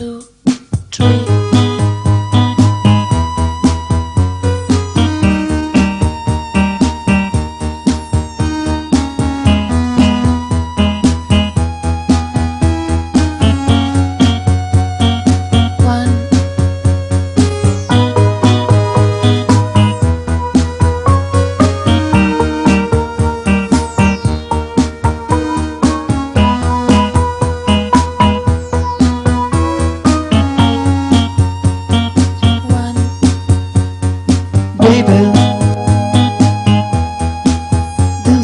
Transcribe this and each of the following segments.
two, three.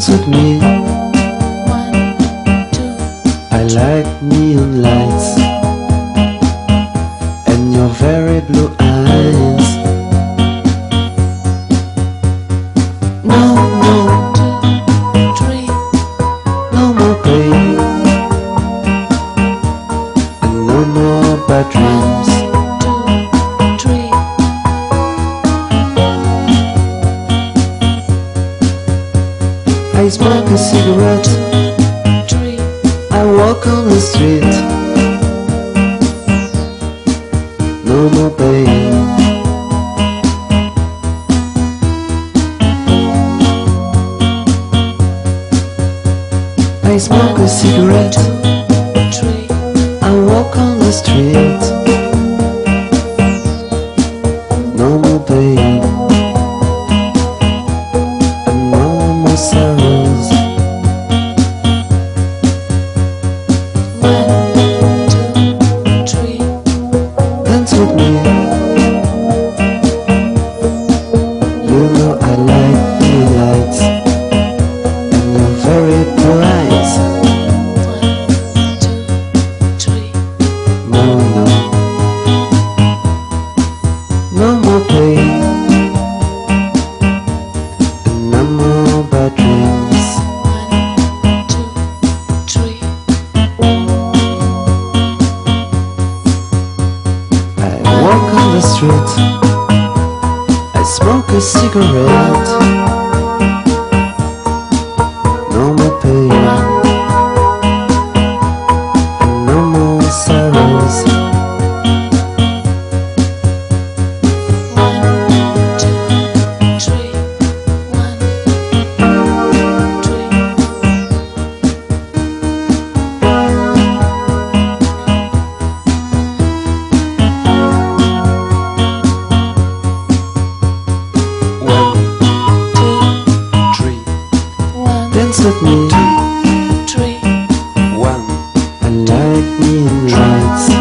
Dance with me. one, two, I like neon lights I smoke a cigarette, I walk on the street. No more pain. I smoke a cigarette, I walk on the street. Dance with me. Street. I smoke a cigarette. dance with me. Two, three, one, and take me in rides.